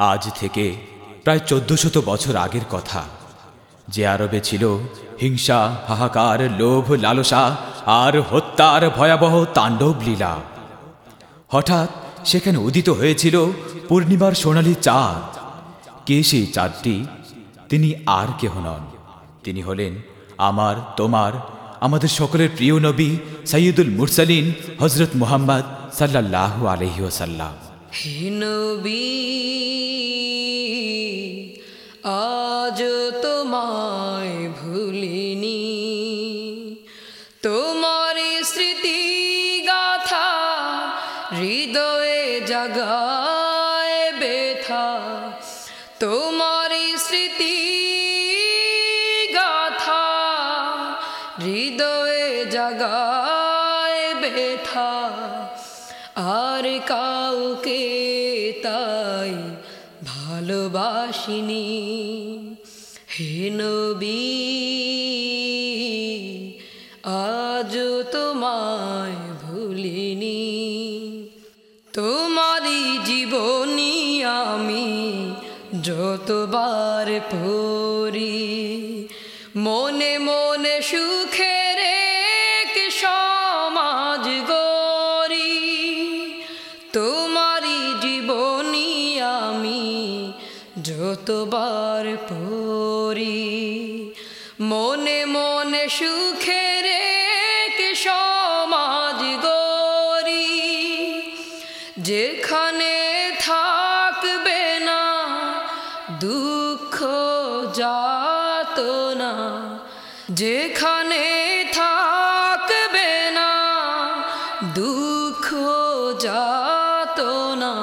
আজ থেকে প্রায় চোদ্দশত বছর আগের কথা। যে আরবে ছিল হিংসা, হাহাকার, লোভ, লালসা আর হত্যার ভয়াবহ তাণ্ডব লীলা। হঠাৎ সেখানে উদিত হয়েছিল পূর্ণিমার সোনালী চাঁদ। কে সেই চাঁদটি? তিনি আর কেহ নন। তিনি হলেন আমার, তোমার, আমাদের সকলের প্রিয় নবী সৈয়দুল মুরসালিন হজরত মুহাম্মদ সাল্লাহ আলহি ওসাল্লাম হে আজ তোমায় ভুলিনি। তোমার স্মৃতি গাথা হৃদয়ে জাগায় বেথা তোমার স্মৃতি গাথা হৃদয়ে জাগায় বেথা আর কাউকে তাই ভালোবাসিনি। হে নবী, আজ তোমায় ভুলিনি। তোমারই জীবনী আমি যতবার পড়ি, মনে মনে সুখের এক সমাজ গড়ি যতবার পড়ি। মনে মনে সুখের সমাজ গরি যেখানে থাকবে না দুঃখ যাত না যেখানে থাকবে না দুঃখ যাত না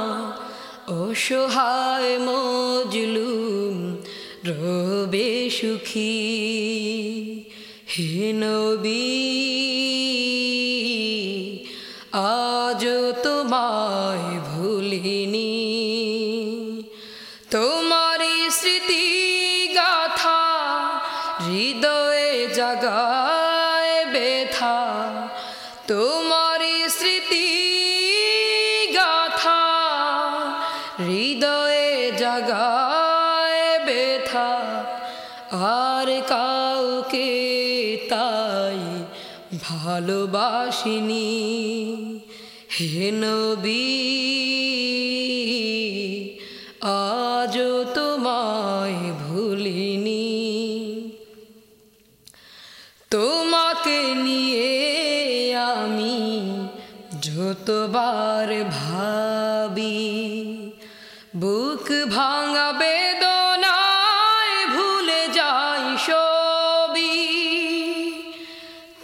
অসহায় মজলুম রবে সুখী। হে নবী আজ তোমায় ভুলিনি। তোমার স্মৃতি গাথা হৃদয়ে জাগায় হৃদয়ে জাগায় বেথা আর কাউকে তাই ভালোবাসিনি। হে নবী আজ তোমায় ভুলিনি। তোমাকে নিয়ে আমি যতবার ভাবি বুক ভাঙা বেদনায় ভুলে যাই সবই।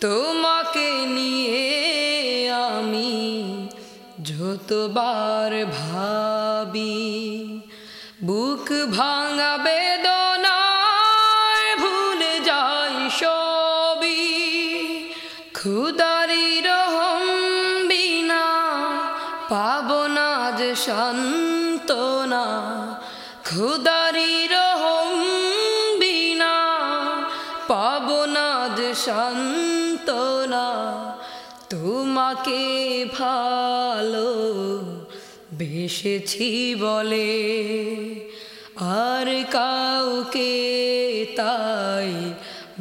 তোমাকে নিয়ে আমি যতবার ভাবি, বুক ভাঙা বেদনায় ভুলে যাই সবই। খুদারি শান্তনা খুদারি রহম বিনা পাব না যে তোমাকে ভালো বেসেছি বলে, আর কাউকে তাই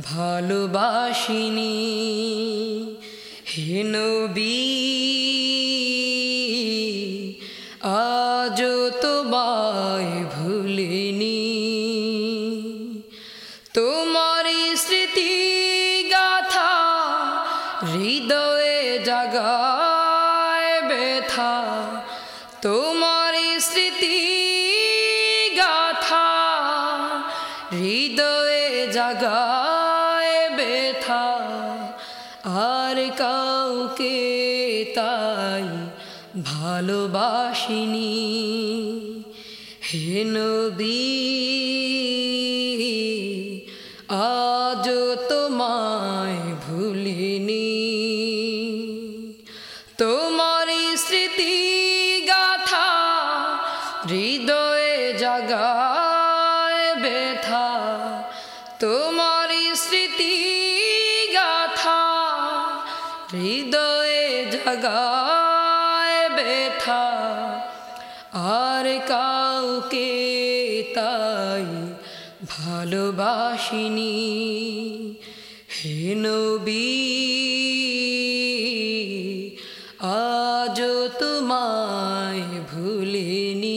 ভালোবাসিনি। হে ভুলিনি। তোমার স্মৃতি গাথা হৃদয়ে জাগায় বেথা তোমার স্মৃতি গাথা হৃদয়ে জাগায় বেথা আর কাউকে তাই ভালোবাসিনি। হে আজ তোমায় ভুলিনি। তোমার স্মৃতি গাথা হৃদয়ে জাগায় বেথা তোমার স্মৃতি গাথা হৃদয়ে জাগায় বেথা আর কাউকে তাই ভালোবাসিনি। হেনবি আজ তোমায় ভুলিনি।